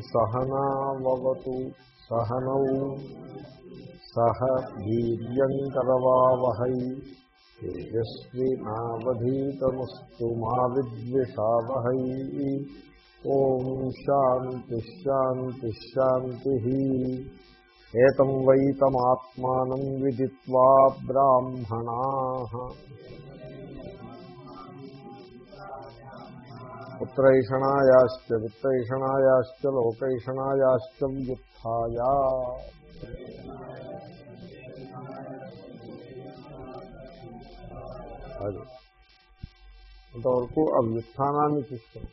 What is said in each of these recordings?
సహనావతు సహనౌ. సహ వీర్యంకరవావహై. తేజస్వినావధీతమస్తు మా విద్విషావహై. ఓం శాంతిశాంతిశాంతి ఏతం వైతమాత్మానం విదిత్వా బ్రాహ్మణా. పుత్రైషణాయాశ్చ విత్తైషణాయాశ్చ లోకైషణాయాశ్చ వ్యుత్థాయా అది. అంతవరకు ఆ వ్యుత్థానాన్ని చూస్తాం.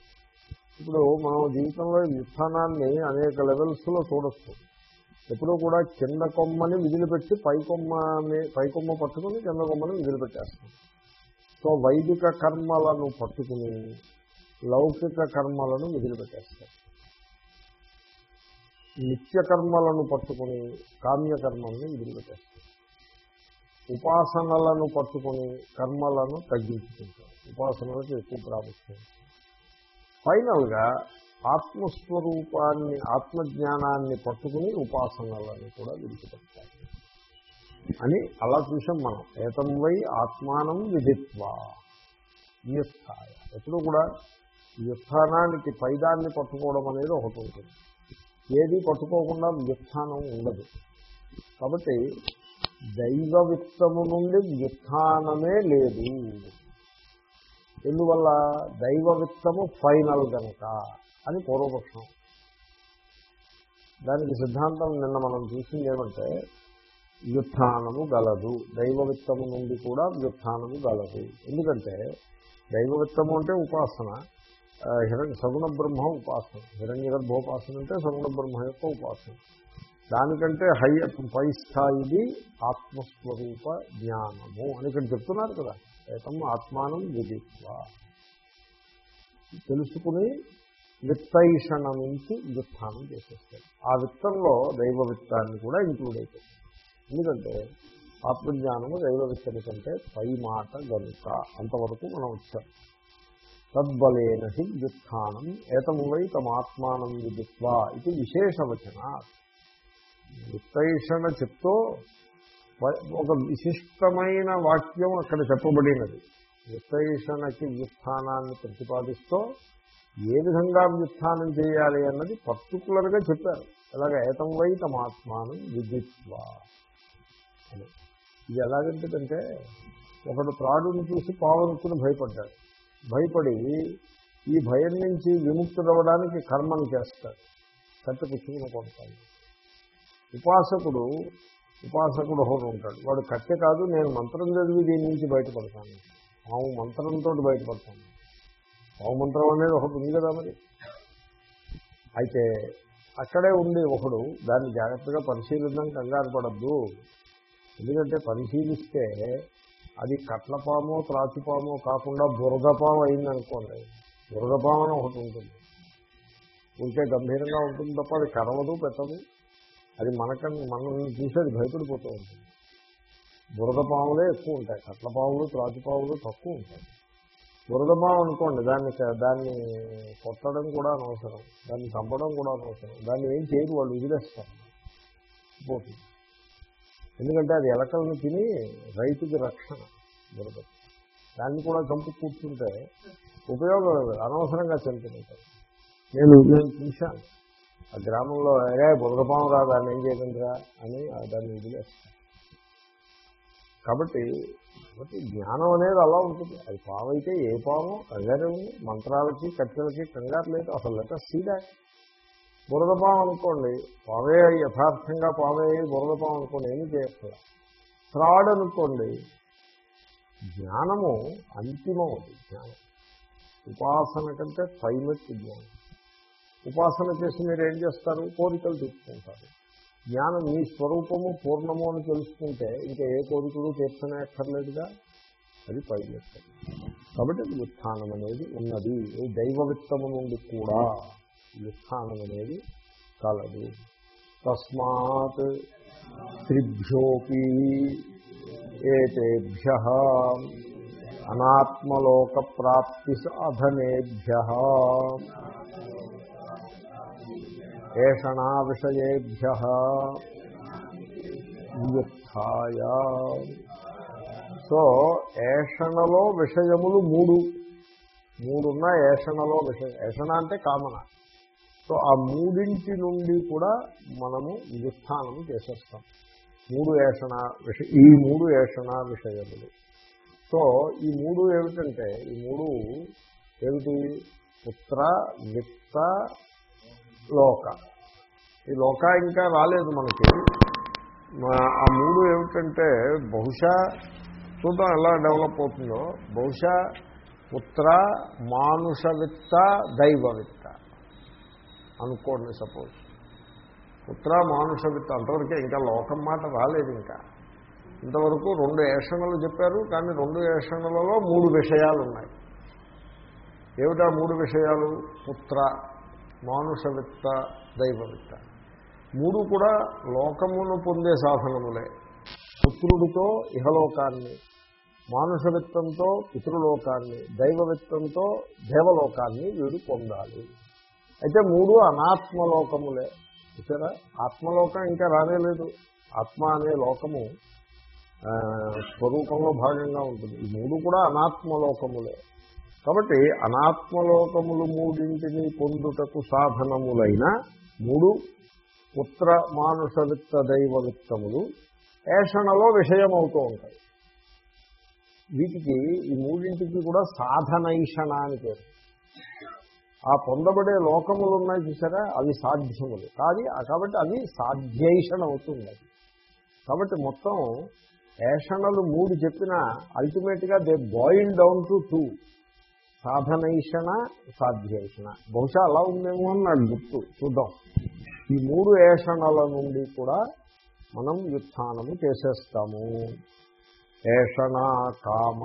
ఇప్పుడు మనం జీవితంలో ఈ వ్యుత్థానాన్ని అనేక లెవెల్స్లో చూడొచ్చు. ఎప్పుడూ కూడా కింద కొమ్మని విదిలిపెట్టి పైకొమ్మని పైకొమ్మ పట్టుకుని కింద కొమ్మని విదిలిపెట్టేస్తాం. సో వైదిక కర్మలను పట్టుకుని లౌకిక కర్మలను విదిలిపెట్టేస్తాం నిత్య కర్మలను పట్టుకుని కామ్యకర్మల్ని విదిలిపెట్టేస్తాం ఉపాసనలను పట్టుకుని కర్మలను తగ్గించుకుంటారు. ఉపాసనలకు ఎక్కువ ప్రాముఖ్యం. ఫైనల్గా ఆత్మస్వరూపాన్ని ఆత్మజ్ఞానాన్ని పట్టుకుని ఉపాసనలను కూడా విడిచిపెడతాయి అని అలా చూసాం మనం. ఏతం వై ఆత్మానం విధిత్వా వ్యుత్థాయ ఎప్పుడు కూడా వ్యుత్థానానికి పైదాన్ని పట్టుకోవడం అనేది ఒకటి ఉంటుంది. ఏది పట్టుకోకుండా వ్యుత్థానం ఉండదు. కాబట్టి దైవ విత్తము నుండి వ్యుత్థానమే లేదు. ఎందువల్ల? దైవ విత్తము ఫైనల్ కనుక అని పూర్వపక్షం. దానికి సిద్ధాంతం నిన్న మనం చూసింది ఏమంటే వ్యుత్థానము గలదు. దైవ విత్తము నుండి కూడా వ్యుత్థానము గలదు. ఎందుకంటే దైవ విత్తము అంటే ఉపాసన. హిరణ్ సగుణ బ్రహ్మ ఉపాసన. హిరణ్య గర్భోపాసన అంటే సగుణ బ్రహ్మ యొక్క ఉపాసన. దానికంటే హై పై స్థాయిది ఆత్మస్వరూప జ్ఞానము అని ఇక్కడ చెప్తున్నారు కదా. ఏతం ఆత్మానం విధిత్వ తెలుసుకుని విత్తైషణ నుంచి విత్తానం చేసేస్తారు. ఆ విత్తంలో దైవ విత్తాన్ని కూడా ఇంక్లూడ్ అయిపోతుంది. ఎందుకంటే ఆత్మజ్ఞానము దైవ విత్తని కంటే పై మాట గనుక అంతవరకు మనం వచ్చాం. తద్బలేన హి వ్యుత్థానం ఏతం వై తమాత్మానం విదిత్వా ఇది విశేషవచన. విత్తైషణ చెప్తూ ఒక విశిష్టమైన వాక్యం అక్కడ చెప్పబడినది. విత్తైషణకి వ్యుత్థానాన్ని ప్రతిపాదిస్తూ ఏ విధంగా వ్యుత్థానం చేయాలి అన్నది పర్టికులర్గా చెప్పారు. ఎలాగ ఏతం వై తమాత్మానం విదిత్వా. అని ఇది ఎలాగంటే ఒకడు త్రాడుని చూసి పావనుకుని భయపడ్డాడు. భయపడి ఈ భయం నుంచి విముక్తుడవడానికి కర్మను చేస్తాడు కట్ట పుచ్చుకుని కొడతాడు ఉపాసకుడు ఉపాసకుడు ఒకడు ఉంటాడు. వాడు కట్టె కాదు నేను మంత్రం చదివి దీని నుంచి బయటపడతాను. పాము మంత్రంతో బయటపడతాను. పాము మంత్రం అనేది ఒకటి ఉంది కదా మరి. అయితే అక్కడే ఉండి ఒకడు దాన్ని జాగ్రత్తగా పరిశీలించడం కంగారు పడద్దు. ఎందుకంటే పరిశీలిస్తే అది కట్లపామో త్రాచుపామో కాకుండా బురదపాము అయిందనుకోండి. బురదపాము అని ఒకటి ఉంటుంది. ఉంటే గంభీరంగా ఉంటుంది తప్ప అది కరవదు పెట్టదు. అది మనకన్నా మనల్ని చూసి అది భయపడిపోతూ ఉంటుంది. బురద పాములే ఎక్కువ ఉంటాయి. కట్ల పాములు పాములు తక్కువ ఉంటాయి. బురద పాము అనుకోండి దాన్ని దాన్ని కొట్టడం కూడా అనవసరం. దాన్ని చంపడం కూడా అనవసరం. దాన్ని ఏం చేయదు వాళ్ళు వదిలేస్తారు. పోతుంది. ఎందుకంటే అది ఎలకలను తిని రైతుకి రక్షణ బురద దాన్ని కూడా చంపు కూర్చుంటే ఉపయోగం అనవసరంగా చంపుతుంటారు నేను నేను చూశాను. ఆ గ్రామంలో అరే బురదపాము రా దాన్ని ఏం చేయకుండా అని దాన్ని వదిలేస్తాను కాబట్టి కాబట్టి జ్ఞానం అనేది అలా ఉంటుంది. అది పాము అయితే ఏ పాము కంగారే ఉంది. మంత్రాలకి కట్టెలకి కంగారు లేదు. అసలు లెక్క సీడా బురదపాము అనుకోండి పావే యథార్థంగా పావే బురదపాము అనుకోండి ఏమి చేయక్కల త్రాడ్ అనుకోండి జ్ఞానము అంతిమం అది జ్ఞానం. ఉపాసన కంటే పైమెట్టు జ్ఞానం. ఉపాసన చేసి మీరు ఏం చేస్తారు? కోరికలు తీసుకుంటారు జ్ఞానం మీ స్వరూపము పూర్ణము అని తెలుసుకుంటే ఇంకా ఏ కోరికలు తీర్చనే అక్కర్లేదుగా? అది పైమెట్టు కాబట్టి వ్యుత్థానం అనేది ఉన్నది. దైవ విత్తము నుండి కూడా వ్యుత్థానం అనేది కలదు. తస్మాత్ త్రిభ్యోపి ఏతేభ్య అనాత్మలోక ప్రాప్తి సాధనేభ్య ఏషణా విషయేభ్య వ్యుత్య సో ఏషణలో విషయములు మూడు. మూడున్న ఏషణలో విషయం. ఏషణ అంటే కామన. సో ఆ మూడింటి నుండి కూడా మనము వ్యుత్థానము చేసేస్తాం. మూడు ఏషణ విష ఈ మూడు ఏషణ విషయములు. సో ఈ మూడు ఏమిటంటే ఈ మూడు ఏమిటి? పుత్ర విత్త లోక. ఈ లోక ఇంకా రాలేదు మనకి. ఆ మూడు ఏమిటంటే బహుశా చూద్దాం ఎలా డెవలప్ అవుతుందో. బహుశా పుత్ర మానుష విత్త దైవ విత్త. అనుకోండి సపోజ్. పుత్ర మానుష విత్త అంతవరకే ఇంకా లోకం మాట రాలేదు ఇంకా. ఇంతవరకు రెండు ఏషణలు చెప్పారు కానీ రెండు ఏషణలలో మూడు విషయాలు ఉన్నాయి ఏమిటా మూడు విషయాలు? పుత్ర మానుష విత్త దైవవిత్త మూడు కూడా లోకమును పొందే సాధనములే. పుత్రుడితో ఇహలోకాన్ని మానుషవిత్తంతో పితృలోకాన్ని దైవ విత్తంతో దేవలోకాన్ని వీడు పొందాలి. అయితే మూడు అనాత్మలోకములే. చూసారా ఆత్మలోకం ఇంకా రానేలేదు. ఆత్మ అనే లోకము స్వరూపంలో భాగంగా ఉంటుంది. ఈ మూడు కూడా అనాత్మలోకములే. కాబట్టి అనాత్మలోకములు మూడింటిని పొందుటకు సాధనములైన మూడు పుత్ర మానుష విత్త దైవ విత్తములు ఏషణలో విషయమవుతూ ఉంటాయి. వీటికి ఈ మూడింటికి కూడా సాధనైషణ అని పేరు. ఆ పొందబడే లోకములు ఉన్నాయి చూసారా? అవి సాధ్యములు. కాదు కాబట్టి అవి సాధ్యైషణ అవుతుంది. కాబట్టి మొత్తం ఏషణలు మూడు చెప్పినా అల్టిమేట్గా they boil down to two సాధనైషణ సాధ్యైషణ. బహుశా అలా ఉందేమో అని నాకు గుర్తు చూద్దాం. ఈ మూడు ఏషణల నుండి కూడా మనం వ్యుత్నము చేసేస్తాము. ఏషణ కామ.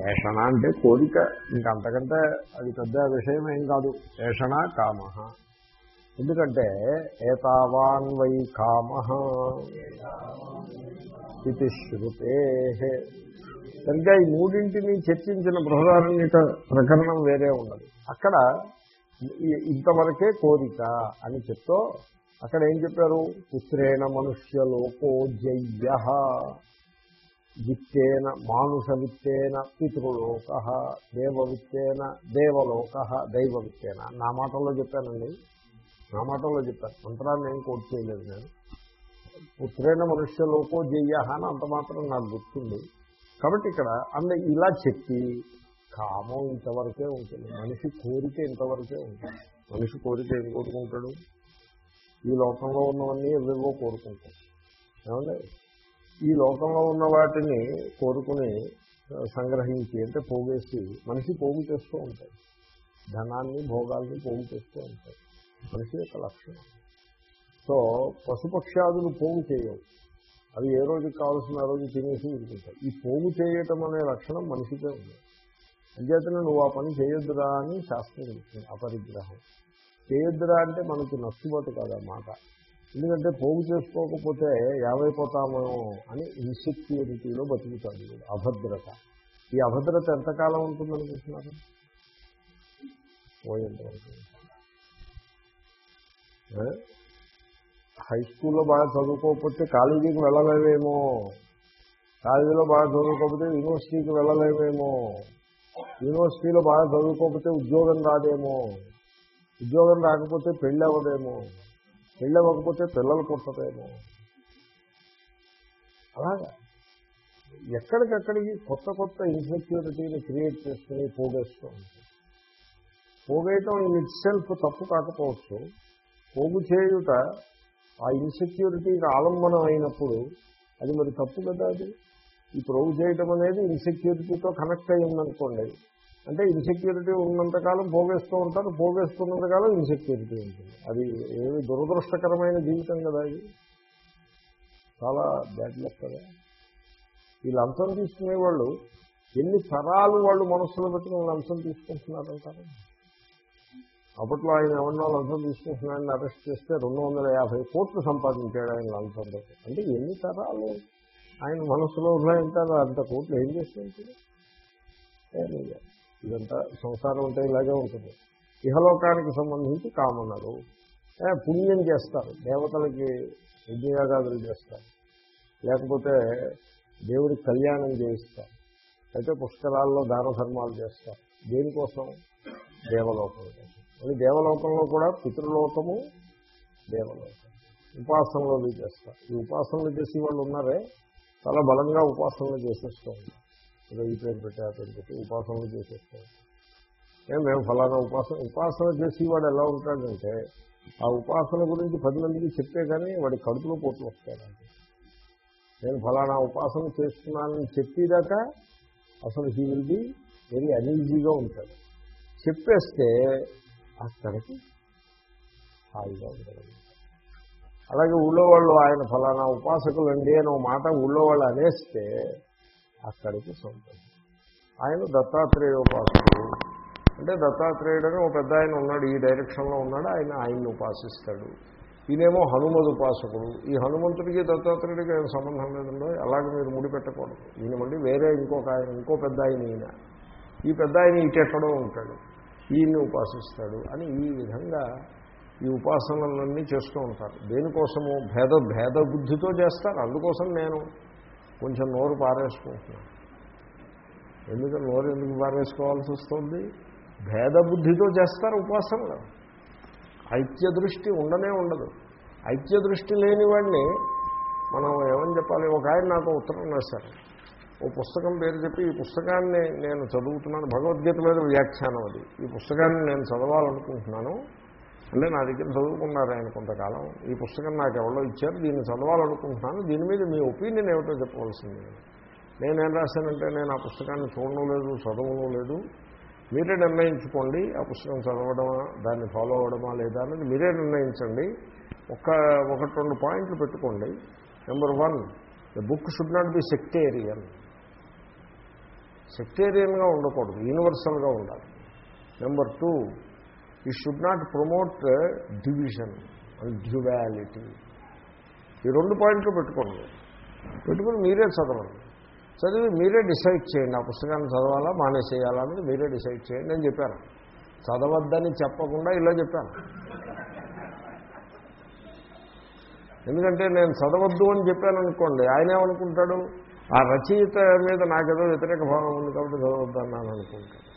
ఏషణ అంటే కోరిక. ఇంకంతకంటే అది పెద్ద విషయం ఏం కాదు. ఏషణ కామ. ఎందుకంటే ఏతావాన్ వై కామ ఇది శృతే. సరిగ్గా ఈ మూడింటిని చర్చించిన బృహదారణ్యక ప్రకరణం వేరే ఉన్నది. అక్కడ ఇంతవరకే కోరిక అని చెప్తూ అక్కడ ఏం చెప్పారు? పుత్రేణ మనుష్యలోకో జయ్య విత్తేన మానుష విత్తేన పితృలోక దేవవిత్తేన దేవలోక దైవ విత్తేన నా మాటల్లో చెప్పానండి. నా మాటల్లో చెప్పాను మంత్రాన్ని ఏం కోట్ చేయలేదు నేను. పుత్రేణ మనుష్యలోకో జయ్య అని అంత మాత్రం నాకు గుర్తుంది. కాబట్టి ఇక్కడ అంద ఇలా చెప్పి కామం ఇంతవరకే ఉంటుంది. మనిషి కోరిక ఇంతవరకే ఉంటుంది. మనిషి కోరిక ఏం కోరుకుంటాడు? ఈ లోకంలో ఉన్నవన్నీ ఎవేవో కోరుకుంటాడు ఏమండి? ఈ లోకంలో ఉన్న వాటిని కోరుకుని సంగ్రహించి అంటే పోగేసి మనిషి పోగు చేస్తూ ఉంటాయి ధనాన్ని భోగాల్ని పోగు చేస్తూ ఉంటాయి మనిషి యొక్క లక్షణం. సో పశుపక్ష్యాదులు పోగు చేయవు. అవి ఏ రోజుకి కావాల్సిన ఆ రోజు తినేసి ఉంటుంటాయి ఈ పోగు చేయటం అనే లక్షణం మనిషికే ఉంది. అంచేతనే నువ్వు ఆ పని చేయొద్దురా అని శాస్త్రం చెప్తుంది. అపరిగ్రహం. చేయొద్దురా అంటే మనకి నచ్చుబాటు కాదు ఆ మాట. ఎందుకంటే పోగు చేసుకోకపోతే ఏమైపోతామో అని ఇన్సెక్యూరిటీలో బతుకుతాడు అభద్రత. ఈ అభద్రత ఎంతకాలం ఉంటుందనుకుంటున్నారు పోయేంత హై స్కూల్లో బాగా చదువుకోకపోతే కాలేజీకి వెళ్ళలేమేమో కాలేజీలో బాగా చదువుకోకపోతే యూనివర్సిటీకి వెళ్ళలేమేమో యూనివర్సిటీలో బాగా చదువుకోకపోతే ఉద్యోగం రాదేమో? ఉద్యోగం రాకపోతే పెళ్ళి అవ్వదేమో? పెళ్ళి అవ్వకపోతే పిల్లలు పుట్టదేమో. అలాగా. ఎక్కడికక్కడికి కొత్త కొత్త ఇన్సెక్యూరిటీని క్రియేట్ చేసుకుని పోగేస్తూ ఉంటాయి. పోగేయటం ఇన్ ఇట్ సెల్ఫ్ తప్పు కాకపోవచ్చు. పోగు చేయుట ఆ ఇన్సెక్యూరిటీకి ఆలంబనం అయినప్పుడు అది మరి తప్పు కదా అది? ఈ ప్రోగు చేయటం అనేది ఇన్సెక్యూరిటీతో కనెక్ట్ అయ్యిందనుకోండి అంటే ఇన్సెక్యూరిటీ ఉన్నంతకాలం పోగేస్తూ ఉంటారు పోగేస్తున్నంతకాలం ఇన్సెక్యూరిటీ ఉంటుంది. అది ఏమి దురదృష్టకరమైన జీవితం కదా ఇది. చాలా బ్యాడ్ లక్ కదా. ఈ లంచం తీసుకునే వాళ్ళు ఎన్ని తరాలు వాళ్ళు మనస్సులో పెట్టుకుని లంచం తీసుకుంటున్నారంటారు? అప్పట్లో ఆయన ఎవరినో లంచం తీసుకుంటున్నాడని అరెస్ట్ చేస్తే రెండు వందల యాభై కోట్లు సంపాదించాడు ఆయన లంచంతో అంటే ఎన్ని తరాలు ఆయన మనస్సులో ఉన్నాయంటారు? అంత కోట్లు ఏం చేస్తుంటారు? ఇదంతా సంసారం అంటే ఇలాగే ఉంటుంది. ఇహలోకానికి సంబంధించి కామనలు. పుణ్యం చేస్తారు. దేవతలకి యజ్ఞయాగాదులు చేస్తారు. లేకపోతే దేవుడికి కళ్యాణం చేయిస్తారు. అయితే పుష్కరాల్లో దాన ధర్మాలు చేస్తారు. దేనికోసం? దేవలోకం మళ్ళీ దేవలోకంలో కూడా పితృలోకము దేవలోకం. ఉపాసనలు చేస్తారు. ఈ ఉపాసనలు చేసే వాళ్ళు ఉన్నారే. చాలా బలంగా ఉపాసనలు చేసేస్తూ ఉంటారు. ఏదో ఈ పేరు పెట్టి ఆ పేరు పెట్టి ఉపాసనలు చేసేస్తాం ఏం మేము ఫలానా ఉపాసన ఉపాసన చేసేవాడు ఎలా ఉంటాడంటే ఆ ఉపాసన గురించి పది మందికి చెప్తే కానీ వాడి కడుపులో పోట్లు వస్తాడంటే నేను ఫలానా ఉపాసన చేస్తున్నానని చెప్పేదాకా అసలు హీ విల్ బి వెరీ అన్ఈజీగా ఉంటాడు. చెప్పేస్తే అక్కడికి హాయిగా ఉంటాడు అలాగే ఊళ్ళో వాళ్ళు ఆయన ఫలానా ఉపాసకులు అండి అని ఒక మాట ఊళ్ళో వాళ్ళు అనేస్తే అక్కడికి సొంతం. ఆయన దత్తాత్రేయ ఉపాసకుడు అంటే దత్తాత్రేయుడు అని ఒక పెద్ద ఆయన ఉన్నాడు ఈ డైరెక్షన్లో ఉన్నాడు ఆయన ఆయన్ని ఉపాసిస్తాడు. ఈయనేమో హనుమద్ ఉపాసకుడు. ఈ హనుమంతుడికి దత్తాత్రేయుడికి ఏం సంబంధం లేదండో అలాగే మీరు ముడిపెట్టకూడదు ఈయన మళ్ళీ వేరే ఇంకొక ఆయన ఇంకో పెద్ద ఆయన ఈయన. ఈ పెద్ద ఆయన ఇటెక్కడో ఉంటాడు. ఈయన్ని ఉపాసిస్తాడు అని ఈ విధంగా ఈ ఉపాసనలన్నీ చేస్తూ ఉంటారు. దేనికోసము భేద భేద బుద్ధితో చేస్తారు. అందుకోసం నేను కొంచెం నోరు పారేసుకుంటున్నాను ఎందుకంటే నోరు ఎందుకు పారేసుకోవాల్సి వస్తుంది? భేద బుద్ధితో చేస్తారు ఉపాసనలు. ఐక్య దృష్టి ఉండనే ఉండదు. ఐక్య దృష్టి లేని వాడిని మనం ఏమని చెప్పాలి? ఒక ఆయన నాకు ఉత్తరం రాశారు. ఓ పుస్తకం పేరు చెప్పి ఈ పుస్తకాన్ని నేను చదువుతున్నాను. భగవద్గీత మీద వ్యాఖ్యానం అది. ఈ పుస్తకాన్ని నేను చదవాలనుకుంటున్నాను. అంటే నా దగ్గర చదువుకున్నారు ఆయన కొంతకాలం ఈ పుస్తకం నాకు ఎవరో ఇచ్చారు దీన్ని చదవాలనుకుంటున్నాను దీని మీద మీ ఒపీనియన్ ఏమిటో చెప్పవలసింది. నేనేం రాశానంటే నేను ఆ పుస్తకాన్ని చూడడం లేదు చదవడం లేదు. మీరే నిర్ణయించుకోండి ఆ పుస్తకం చదవడమా దాన్ని ఫాలో అవ్వడమా లేదా అనేది మీరే నిర్ణయించండి. ఒక ఒకటి రెండు పాయింట్లు పెట్టుకోండి. Number one the book should not be sectarian. సెక్టేరియన్గా ఉండకూడదు యూనివర్సల్గా ఉండాలి. నెంబర్ టూ ఈ should not promote division and duality ఈ రెండు పాయింట్లు పెట్టుకోండి. పెట్టుకుని మీరే చదవండి. చదివి మీరే డిసైడ్ చేయండి. ఆ పుస్తకాన్ని చదవాలా మానేసేయాలా అనేది మీరే డిసైడ్ చేయండి అని చెప్పాను చదవద్దని చెప్పకుండా ఇలా చెప్పాను. ఎందుకంటే నేను చదవద్దు అని చెప్పాను అనుకోండి ఆయన ఏమనుకుంటాడు? ఆ రచయిత మీద నాకేదో వ్యతిరేక భావం ఉంది కాబట్టి చదవద్దు అన్నాను అనుకుంటాడు.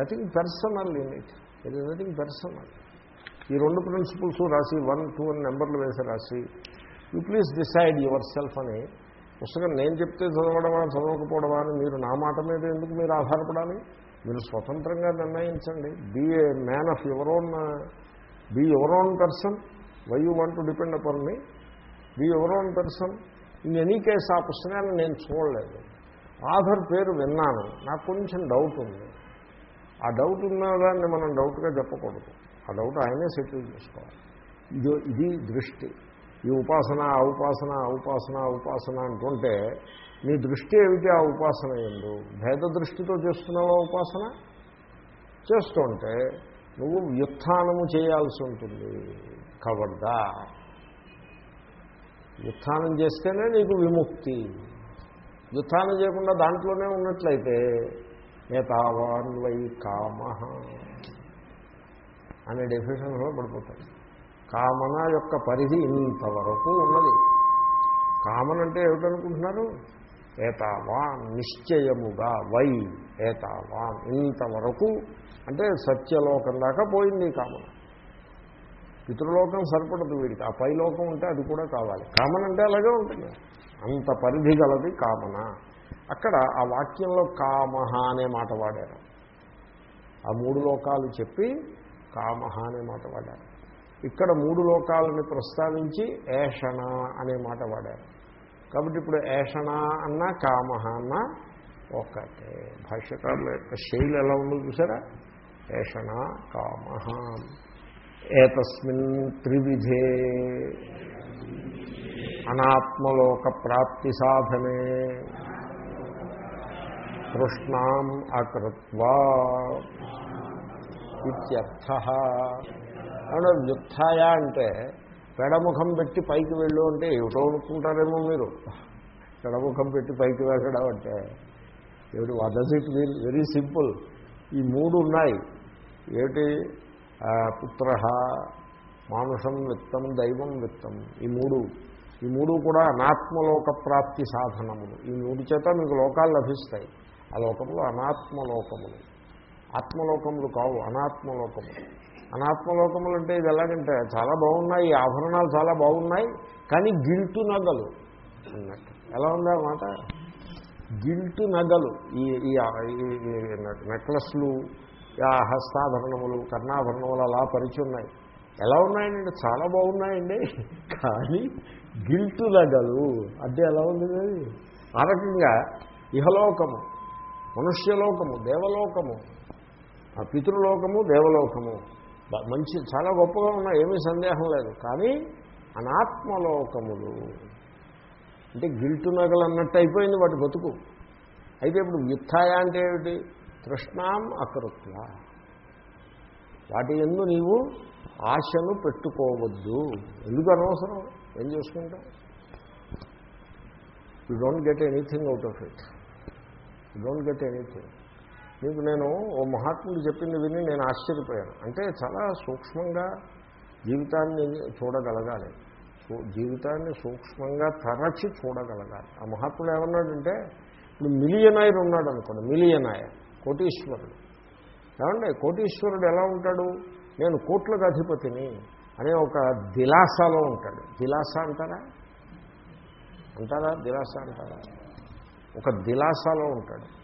Nothing personal in it it is nothing personal ఈ రెండు ప్రిన్సిపల్స్ రాసి వన్ టూ అని నెంబర్లు వేసి రాసి you please decide yourself అని పుస్తకం నేను చెప్తే చదవడమా చదవకపోవడమా అని మీరు నా మాట మీద ఎందుకు మీరు ఆధారపడాలి? మీరు స్వతంత్రంగా నిర్ణయించండి. Be a man of your own be your own person why you want to depend upon me be your own person in any case ఆ పుస్తకాన్ని నేను చూడలేదు. ఆధార్ పేరు విన్నాను. నాకు కొంచెం డౌట్ ఉంది. ఆ డౌట్ ఉన్నదాన్ని మనం డౌట్గా చెప్పకూడదు. ఆ డౌట్ ఆయనే సెటిల్ చేసుకోవాలి. ఇది ఇది దృష్టి. ఈ ఉపాసన ఆ ఉపాసన ఆ ఉపాసన ఆ ఉపాసన అంటుంటే నీ దృష్టి ఏమిటి ఆ ఉపాసన ఎందు? భేద దృష్టితో చేస్తున్నావా ఉపాసన? చేస్తుంటే నువ్వు వ్యుత్థానము చేయాల్సి ఉంటుంది. కబడ్దా వ్యుత్థానం చేస్తేనే నీకు విముక్తి. వ్యుత్థానం చేయకుండా దాంట్లోనే ఉన్నట్లయితే ఏతావాన్ వై కామ అనే డెఫినేషన్లో పడిపోతాయి కామన యొక్క పరిధి ఇంతవరకు ఉన్నది. కామన్ అంటే ఏమిటనుకుంటున్నారు? ఏతావాన్ నిశ్చయముగా వై ఏతావాన్ ఇంతవరకు అంటే సత్యలోకం దాకా పోయింది ఈ కామన. పితృలోకం సరిపడదు వీడికి. ఆ పైలోకం ఉంటే అది కూడా కావాలి. కామన్ అంటే అలాగే ఉంటుంది. అంత పరిధి గలది కామన. అక్కడ ఆ వాక్యంలో కామహ అనే మాట వాడారు. ఆ మూడు లోకాలు చెప్పి కామహ అనే మాట వాడారు. ఇక్కడ మూడు లోకాలని ప్రస్తావించి ఏషణ అనే మాట వాడారు. కాబట్టి ఇప్పుడు ఏషణ అన్న కామహ అన్న ఒకటే. భాష్యకారుల. యొక్క శైలి ఎలా ఉందో చూసారా? ఏషణ కామహ. ఏతస్మిన్ త్రివిధే. అనాత్మలోక ప్రాప్తి సాధనే. తృష్ణాం అకృత్వా ఇత్యర్థ. ఏమన్నా వ్యుత్థాయ అంటే పెడముఖం పెట్టి పైకి వెళ్ళు అంటే ఏమిటో అనుకుంటారేమో మీరు. పెడముఖం పెట్టి పైకి వెళ్ళడం అంటే ఏమిటి what does it mean very simple ఈ మూడు ఉన్నాయి. ఏమిటి? పుత్ర మానుషం విత్తం దైవం విత్తం. ఈ మూడు. ఈ మూడు కూడా అనాత్మలోక ప్రాప్తి సాధనములు. ఈ మూడు చేత మీకు లోకాలు లభిస్తాయి. ఆ లోకములు అనాత్మలోకములు. ఆత్మలోకములు కావు అనాత్మలోకములు. అనాత్మలోకములు అంటే ఇది ఎలాగంటే చాలా బాగున్నాయి ఈ ఆభరణాలు చాలా బాగున్నాయి కానీ గిల్టు నగలు అన్నట్టు. ఎలా ఉందా మాట? గిల్టు నగలు. ఈ ఈ నెక్లెస్లు ఆ హస్తాభరణములు కర్ణాభరణములు అలా పరిచి ఉన్నాయి. ఎలా ఉన్నాయండి? చాలా బాగున్నాయండి. కానీ గిల్టు నగలు. అంటే ఎలా ఉంది ఆ రకంగా ఇహలోకము. మనుష్యలోకము దేవలోకము ఆ పితృలోకము దేవలోకము. మంచి చాలా గొప్పగా ఉన్నాయి ఏమీ సందేహం లేదు. కానీ అనాత్మలోకములు. అంటే గిల్టు నగలు అన్నట్టు అయిపోయింది వాటి బతుకు. అయితే ఇప్పుడు వ్యుత్థాయ అంటే ఏమిటి? తృష్ణాం అకృత్వ. వాటి ఎందు నీవు ఆశను పెట్టుకోవద్దు. ఎందుకు అనవసరం? ఏం చేసుకుంటావు? You don't get anything out of it don't get anything. మీకు నేను ఓ మహాత్ముడు చెప్పింది విని నేను ఆశ్చర్యపోయాను. అంటే చాలా సూక్ష్మంగా జీవితాన్ని చూడగలగాలి. జీవితాన్ని సూక్ష్మంగా తరచి చూడగలగాలి. ఆ మహాత్ముడు ఏమన్నాడంటే ఇప్పుడు మిలియనాయర్ ఉన్నాడు అనుకోండి మిలియనాయర్ కోటీశ్వరుడు. ఏమండి కోటీశ్వరుడు ఎలా ఉంటాడు? నేను కోట్లకు అధిపతిని అనే ఒక దిలాసాలో ఉంటాడు. దిలాస అంటారా? అంటారా? దిలాస అంటారా? ఒక దిలాసాలో ఉంటాడు.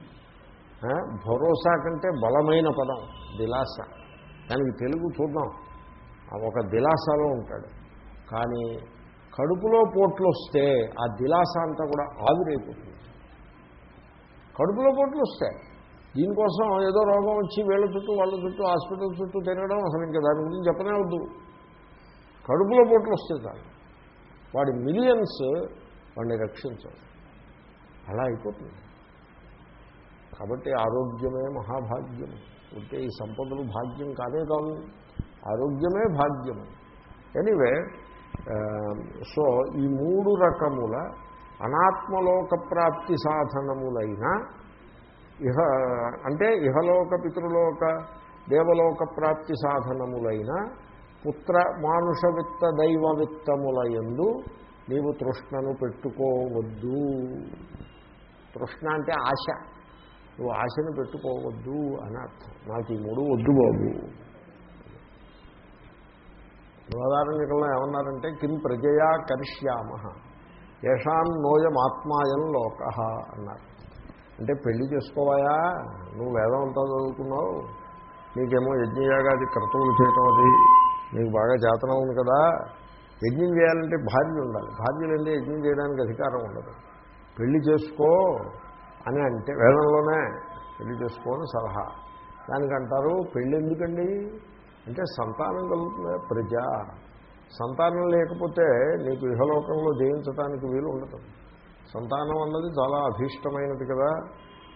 భరోసా కంటే బలమైన పదం దిలాస. దానికి తెలుగు చూద్దాం. ఒక దిలాసాలో ఉంటాడు. కానీ కడుపులో పోట్లు వస్తే ఆ దిలాస అంతా కూడా ఆవిరైపోతుంది. కడుపులో పోట్లు వస్తాయి దీనికోసం ఏదో రోగం వచ్చి వీళ్ళ చుట్టూ వాళ్ళ చుట్టూ హాస్పిటల్ చుట్టూ తిరగడం అసలు ఇంకా దాని గురించి చెప్పనే వద్దు. కడుపులో పోట్లు వస్తాయి దాన్ని వాడి మిలియన్స్ వాడిని రక్షించాలి అలా అయిపోతుంది. కాబట్టి ఆరోగ్యమే మహాభాగ్యం. ఉంటే ఈ సంపదలు భాగ్యం కాదే కాదు ఆరోగ్యమే భాగ్యము ఎనివే సో ఈ మూడు రకముల అనాత్మలోక ప్రాప్తి సాధనములైన ఇహ అంటే ఇహలోక పితృలోక దేవలోక ప్రాప్తి సాధనములైన పుత్ర మానుష విత్త దైవ విత్తముల నీవు తృష్ణను పెట్టుకోవద్దు. తృష్ణ అంటే ఆశ. నువ్వు ఆశను పెట్టుకోవద్దు అని అర్థం. నాకు ఈ మూడు వద్దు బాబు. బృహదారణ్యకంలో ఏమన్నారంటే కిం ప్రజయా కరిష్యామ. యషాన్ నోయం ఆత్మాయం లోక అన్నారు. అంటే పెళ్ళి చేసుకోవాయా? నువ్వు వేదం అంతా చదువుకున్నావు? నీకేమో యజ్ఞయాగాది క్రతువులు చేయటం అది. నీకు బాగా చేతనం ఉంది కదా. యజ్ఞం చేయాలంటే భార్య ఉండాలి. భార్యలు అంటే యజ్ఞం చేయడానికి అధికారం ఉండదు. పెళ్ళి చేసుకో అని అంటే వేదంలోనే పెళ్ళి చేసుకోని సలహా. దానికి అంటారు పెళ్ళి ఎందుకండి అంటే సంతానం కలుగుతుంది? ప్రజ. సంతానం లేకపోతే నీకు ఇహలోకంలో జయించడానికి వీలు ఉండదు. సంతానం అన్నది చాలా అభీష్టమైనది కదా.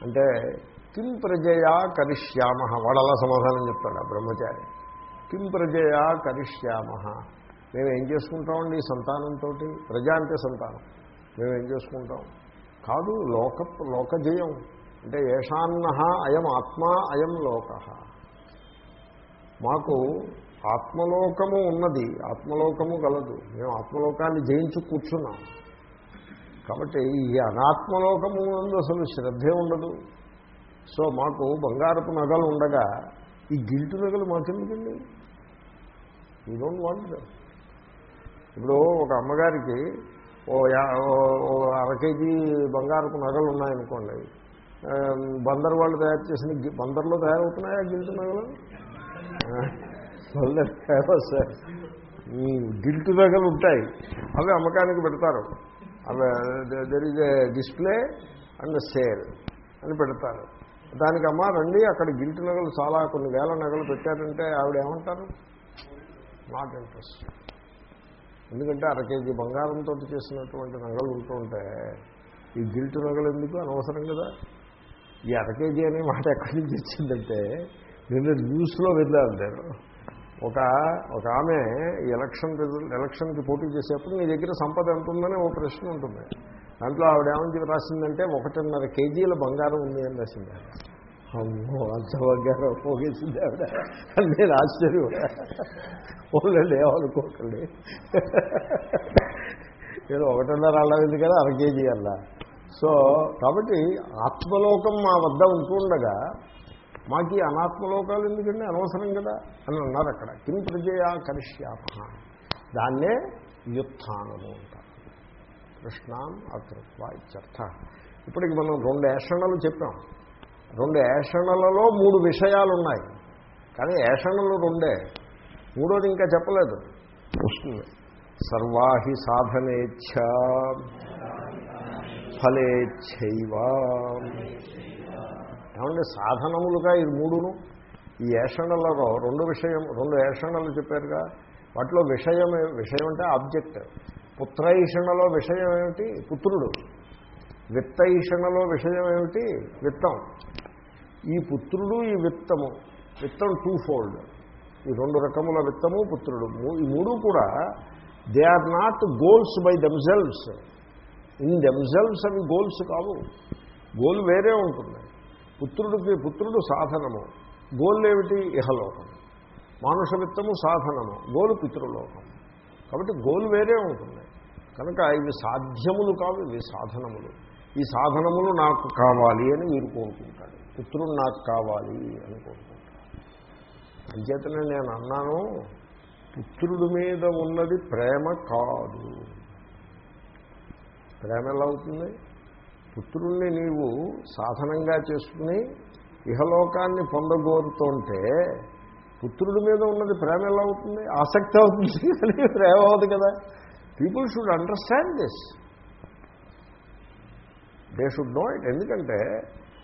అంటే కిం ప్రజయా కరిష్యామ వాడలా సమాధానం చెప్తాడు ఆ బ్రహ్మచారి. కిం ప్రజయా కరిష్యామ మేము ఏం చేసుకుంటామండి సంతానంతో ప్రజ అంటే సంతానం. మేము ఏం చేసుకుంటాం? కాదు లోక లోకజయం. అంటే ఏషాన్న అయం ఆత్మ అయం లోక. మాకు ఆత్మలోకము ఉన్నది ఆత్మలోకము గలదు మేము ఆత్మలోకాన్ని జయించి కూర్చున్నాం. కాబట్టి ఈ అనాత్మలోకము నందు అసలు శ్రద్ధే ఉండదు. సో మాకు బంగారపు నగలు ఉండగా ఈ గిల్టు నగలు మాకెందుకండి? ఈ డోంట్ వాంట్ ఇప్పుడు ఒక అమ్మగారికి ఓ యా ఓ- అర కేజీ బంగారపు నగలు ఉన్నాయనుకోండి. బందర్ వాళ్ళు తయారు చేసిన గి- బందర్లో తయారవుతున్నాయా గిల్టు నగలు? ఫేమస్. గిల్టు నగలు ఉంటాయి. అవి అమ్మకానికి పెడతారు. అవి there is a display and sale అని పెడతారు. దానికి అమ్మ రండి అక్కడ గిల్టు నగలు చాలా కొన్ని వేల నగలు పెట్టారంటే ఆవిడ ఏమంటారు? నాట్ ఇంట్రెస్ట్ ఎందుకంటే అర కేజీ బంగారంతో చేసినటువంటి నగలు ఉంటూ ఉంటే ఈ గిల్ట్ నగలు ఎందుకు? అనవసరం కదా. ఈ అర కేజీ అనే మాట ఎక్కడి నుంచి వచ్చిందంటే నిన్న న్యూస్లో వెళ్ళాను నేను. ఒక ఒక ఆమె ఎలక్షన్ రిజల్ట్ ఎలక్షన్కి పోటీ చేసేప్పుడు నీ దగ్గర సంపద ఎంత ఉందని ఒక ప్రశ్న ఉంటుంది. దాంట్లో ఆవిడ ఏమని చెప్పి రాసిందంటే ఒకటిన్నర కేజీల బంగారం ఉంది అని రాసింది అమ్మో అంత బంగారం పోగేసింది ఆవిడ నేను ఆశ్చర్యం. ఓన్లండి ఏమనుకోకండి నేను ఒకటిన్నర అల్లవింది కదా అర కేజీ అల్లా సో కాబట్టి ఆత్మలోకం మా వద్ద ఉంటుండగా మాకు ఈ అనాత్మలోకాలు ఎందుకండి అనవసరం కదా? అని అన్నారు అక్కడ. కిం ప్రజయా కరిష్యామ దాన్నే వ్యుత్నము అంటారు. కృష్ణాం అతృత్వ ఇత్యర్థ. ఇప్పటికి మనం రెండు ఏషణలు చెప్పాం. రెండు ఏషణలలో మూడు విషయాలు ఉన్నాయి కానీ ఏషణలు రెండే. మూడోది ఇంకా చెప్పలేదు. వస్తుంది. సర్వాహి సాధనేచ్ఛ ఫలేచ్ఛైవ. ఏమంటే సాధనములుగా ఈ మూడును? ఈ ఏషణలలో రెండు విషయం రెండు ఏషణలు చెప్పారుగా. వాటిలో విషయం విషయం అంటే ఆబ్జెక్ట్. పుత్రైషణలో విషయం ఏమిటి? పుత్రుడు. విత్తైషణలో విషయం ఏమిటి? విత్తం. ఈ పుత్రుడు ఈ విత్తము. విత్తం టూ ఫోల్డ్ ఈ రెండు రకముల విత్తము పుత్రుడు. మూ- ఈ మూడు కూడా they are not goals by themselves in themselves అవి గోల్స్ కావు. గోల్ వేరే ఉంటుంది. పుత్రుడికి పుత్రుడు సాధనము. గోల్ ఏమిటి? ఇహలోకం. మానుష విత్తము సాధనము. గోలు పితృలోకం. కాబట్టి గోల్ వేరే ఉంటుంది. కనుక ఇవి సాధ్యములు కావు ఇవి సాధనములు. ఈ సాధనములు నాకు కావాలి అని వీరు కోరుకుంటాడు పుత్రుడు నాకు కావాలి అని కోరుకుంటాడు అంచేతనే నేను అన్నాను పుత్రుడి మీద ఉన్నది ప్రేమ కాదు. ప్రేమ ఎలా అవుతుంది? పుత్రుణ్ణి నీవు సాధనంగా చేసుకుని ఇహలోకాన్ని పొందగోరుతుంటే పుత్రుడి మీద ఉన్నది ప్రేమ ఎలా అవుతుంది? ఆసక్తి అవుతుంది. కానీ ప్రేమ అవుతుంది కదా. People should understand this they should know it ఎందుకంటే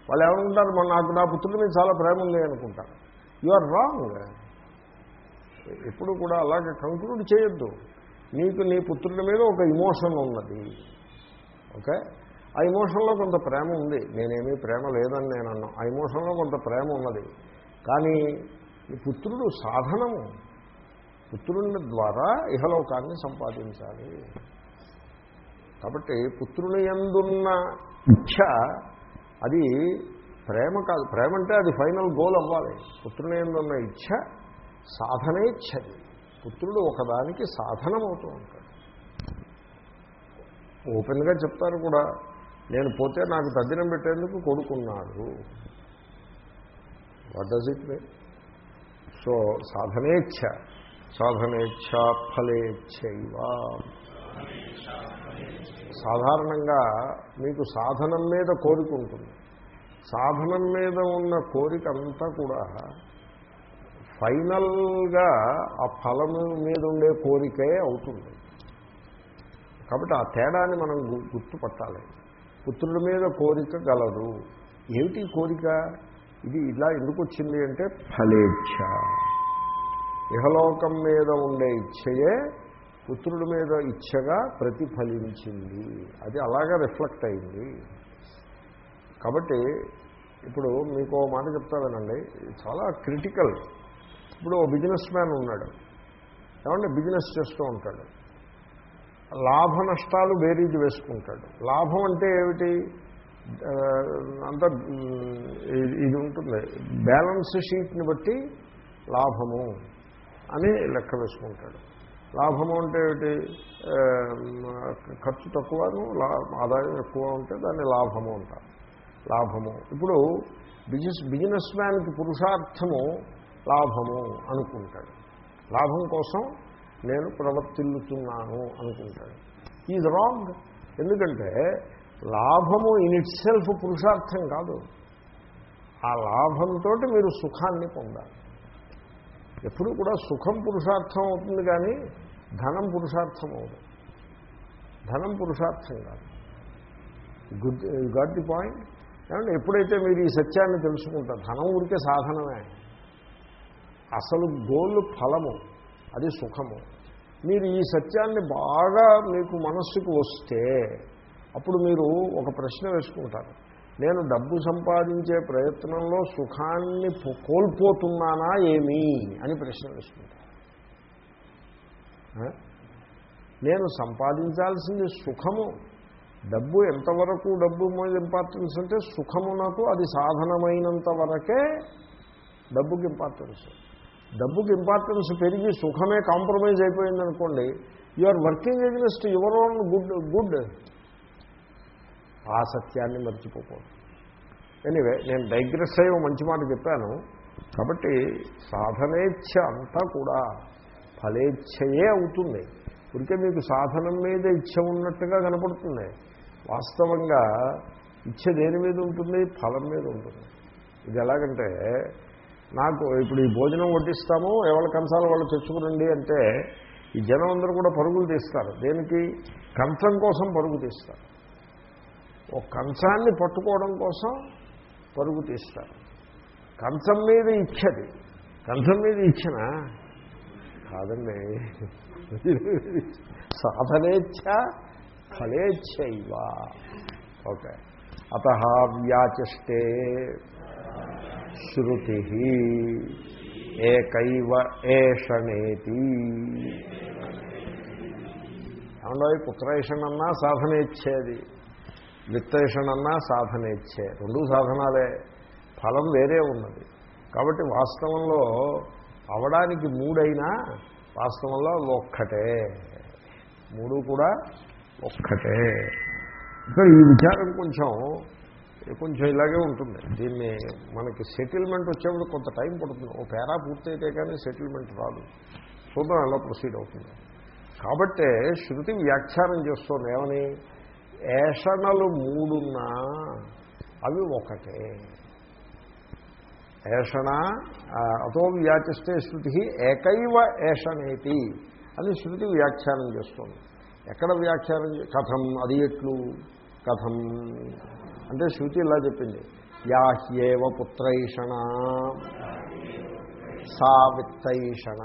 వాళ్ళు ఏమనుకుంటారు మన నాకు నా పుత్రుల మీద చాలా ప్రేమ ఉంది అనుకుంటారు. యు ఆర్ రాంగ్ ఎప్పుడు కూడా అలాగే కంక్లూడ్ చేయొద్దు. నీకు నీ పుత్రుడి మీద ఒక ఇమోషన్ ఉన్నది. ఓకే? ఆ ఇమోషన్లో కొంత ప్రేమ ఉంది. నేనేమీ ప్రేమ లేదని నేను అన్నాను ఆ ఇమోషన్లో కొంత ప్రేమ ఉన్నది. కానీ ఈ పుత్రుడు సాధనము. పుత్రుని ద్వారా ఇహలోకాన్ని సంపాదించాలి. కాబట్టి పుత్రుని ఎందున్న ఇచ్ఛ అది ప్రేమ కాదు. ప్రేమ అంటే అది ఫైనల్ గోల్ అవ్వాలి. పుత్రునేందున్న ఇచ్ఛ సాధనే ఇచ్చది పుత్రుడు ఒకదానికి సాధనమవుతూ ఉంటాడు. ఓపెన్గా చెప్తారు కూడా నేను పోతే నాకు తద్దినం పెట్టేందుకు కొడుకున్నాడు. What does it mean so సాధనేచ్ఛ సాధనేచ్ఛ ఫలేచ్ఛైవ సాధారణంగా మీకు సాధనం మీద కోరిక ఉంటుంది. సాధనం మీద ఉన్న కోరిక అంతా కూడా ఫైనల్గా ఆ ఫలము మీద ఉండే కోరికే అవుతుంది. కాబట్టి ఆ తేడాన్ని మనం గు- గుర్తుపట్టాలి. పుత్రుడి మీద కోరిక గలదు. ఏమిటి కోరిక? ఇది ఇలా ఎందుకు వచ్చింది అంటే ఫలేచ్ఛ. ఇహలోకం మీద ఉండే ఇచ్ఛయే పుత్రుడి మీద ఇచ్చగా ప్రతిఫలించింది. అది అలాగా రిఫ్లెక్ట్ అయింది. కాబట్టి ఇప్పుడు మీకు ఓ మాట చెప్తా వినండి. చాలా క్రిటికల్. ఇప్పుడు ఓ బిజినెస్ మ్యాన్ ఉన్నాడు. ఏమంటే బిజినెస్ చేస్తూ ఉంటాడు. లాభ నష్టాలు బేరీజు వేసుకుంటాడు. లాభం అంటే ఏమిటి? అంత ఇది- ఇది ఉంటుంది. బ్యాలెన్స్ షీట్ని బట్టి లాభము అని లెక్క వేసుకుంటాడు. లాభము అంటే ఏమిటి? ఖర్చు తక్కువను ఆదాయం ఎక్కువ ఉంటే దాన్ని లాభము అంటారు. లాభము. ఇప్పుడు బిజినెస్ బిజినెస్ మ్యాన్కి పురుషార్థము లాభము అనుకుంటాడు. లాభం కోసం నేను ప్రవర్తిల్లుతున్నాను అనుకుంటాడు. ఈజ్ రాంగ్ ఎందుకంటే లాభము ఇన్ ఇట్ సెల్ఫ్ పురుషార్థం కాదు. ఆ లాభంతో మీరు సుఖాన్ని పొందాలి. ఎప్పుడు కూడా సుఖం పురుషార్థం అవుతుంది కానీ ధనం పురుషార్థం అవుతుంది ధనం పురుషార్థం కాదు. Good got the point? ఏమంటే ఎప్పుడైతే మీరు ఈ సత్యాన్ని తెలుసుకుంటారు ధనం ఉడికే సాధనమే. అసలు గోలు ఫలము అది సుఖము. మీరు ఈ సత్యాన్ని బాగా మీకు మనస్సుకు వస్తే అప్పుడు మీరు ఒక ప్రశ్న వేసుకుంటారు. నేను డబ్బు సంపాదించే ప్రయత్నంలో సుఖాన్ని కోల్పోతున్నానా ఏమి? అని ప్రశ్న వేసుకుంటారు. నేను సంపాదించాల్సింది సుఖము. డబ్బు ఎంతవరకు డబ్బు మీద ఇంపార్టెన్స్ అంటే సుఖమునకు అది సాధనమైనంత వరకే డబ్బుకి ఇంపార్టెన్స్ డబ్బుకి ఇంపార్టెన్స్ పెరిగి సుఖమే compromise అయిపోయిందనుకోండి you are working against your own good good ఆ సత్యాన్ని మర్చిపోకూడదు. ఎనివే నేను డైగ్రెస్ అయ్యి మంచి మాట చెప్పాను. కాబట్టి సాధనేచ్ఛ అంతా కూడా ఫలేచ్ఛయే అవుతుంది. ఇప్పటికే మీకు సాధనం మీద ఇచ్చ ఉన్నట్టుగా కనపడుతుంది. వాస్తవంగా ఇచ్చ దేని మీద ఉంటుంది? ఫలం మీద ఉంటుంది. ఇది ఎలాగంటే నాకు ఇప్పుడు ఈ భోజనం వడ్డిస్తాము ఎవరి కంచాలు వాళ్ళు తెచ్చుకురండి అంటే ఈ జనం అందరూ కూడా పరుగులు తీస్తారు. దేనికి? కంచం కోసం పరుగు తీస్తారు. ఒక కంచాన్ని పట్టుకోవడం కోసం పరుగు తీస్తారు. కంచం మీద ఇచ్చది. కంచం మీద ఇచ్చిన కాదండి. సాధనేచ్ఛ ఫలేచ్ఛైవ. ఓకే. అత వ్యాచష్టే శృతి ఏకైవ ఏషణేతి. ఏమన్నా పుత్రేషణన్నా సాధనేచ్ఛేది. విత్తేషణన్నా సాధనేచ్ఛే. రెండు సాధనాలే. ఫలం వేరే ఉన్నది. కాబట్టి వాస్తవంలో అవడానికి మూడైనా వాస్తవంలో ఒక్కటే. మూడు కూడా ఒక్కటే. ఇక్కడ ఈ విచారం కొంచెం కొంచెం ఇలాగే ఉంటుంది. దీన్ని మనకి సెటిల్మెంట్ వచ్చేప్పుడు కొంత టైం పడుతుంది. ఓ పేరా పూర్తయితే కానీ సెటిల్మెంట్ రాదు. చూద్దాం ఎలా ప్రొసీడ్ అవుతుంది. కాబట్టే శృతి వ్యాఖ్యానం చేస్తుంది. ఏమని? ఏషణలు మూడున్నా అవి ఒకటే ఏషణ అతో వ్యాచిస్తే శృతి ఏకైవ ఏషణేతి అని శృతి వ్యాఖ్యానం చేస్తుంది. ఎక్కడ వ్యాఖ్యానం కథం అది ఎట్లు? కథం. అంటే శృతి ఇలా చెప్పింది. యాహ్యేవ పుత్రైషణ సావిత్తైషణ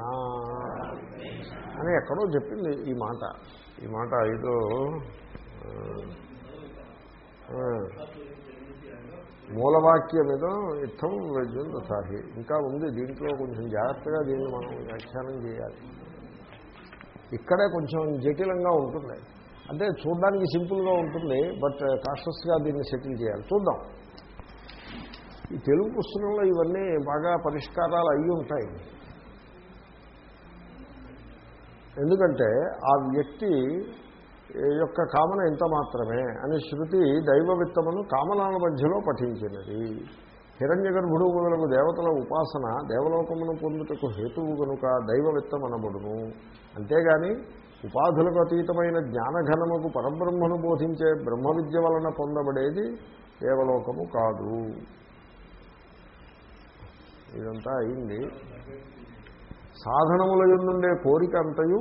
అని ఎక్కడో చెప్పింది ఈ మాట. ఈ మాట ఏదో మూలవాక్యం ఏదో ఇత్తం వైద్యం సాహి. ఇంకా ఉంది దీంట్లో కొంచెం జాగ్రత్తగా దీన్ని మనం వ్యాఖ్యానం చేయాలి. ఇక్కడే కొంచెం జటిలంగా ఉంటుంది. అంటే చూడడానికి సింపుల్గా ఉంటుంది బట్ కాన్షియస్గా దీన్ని సెటిల్ చేయాలి. చూద్దాం. ఈ తెలుగు పుస్తకంలో ఇవన్నీ బాగా పరిష్కారాలు అయ్యి ఉంటాయి. ఎందుకంటే ఆ వ్యక్తి యొక్క కామన ఇంత మాత్రమే అని శృతి దైవ విత్తమును కామనాల మధ్యలో పఠించినది. హిరణ్య గర్భుడు మొదలగు దేవతల ఉపాసన దేవలోకమును పొందుటకు హేతువు కనుక దైవ విత్తమనబడును అంతేగాని ఉపాధులకు అతీతమైన జ్ఞానఘనముకు పరబ్రహ్మను బోధించే బ్రహ్మ విద్య వలన పొందబడేది దేవలోకము కాదు. ఇదంతా అయింది. సాధనముల నుండే కోరిక అంతయు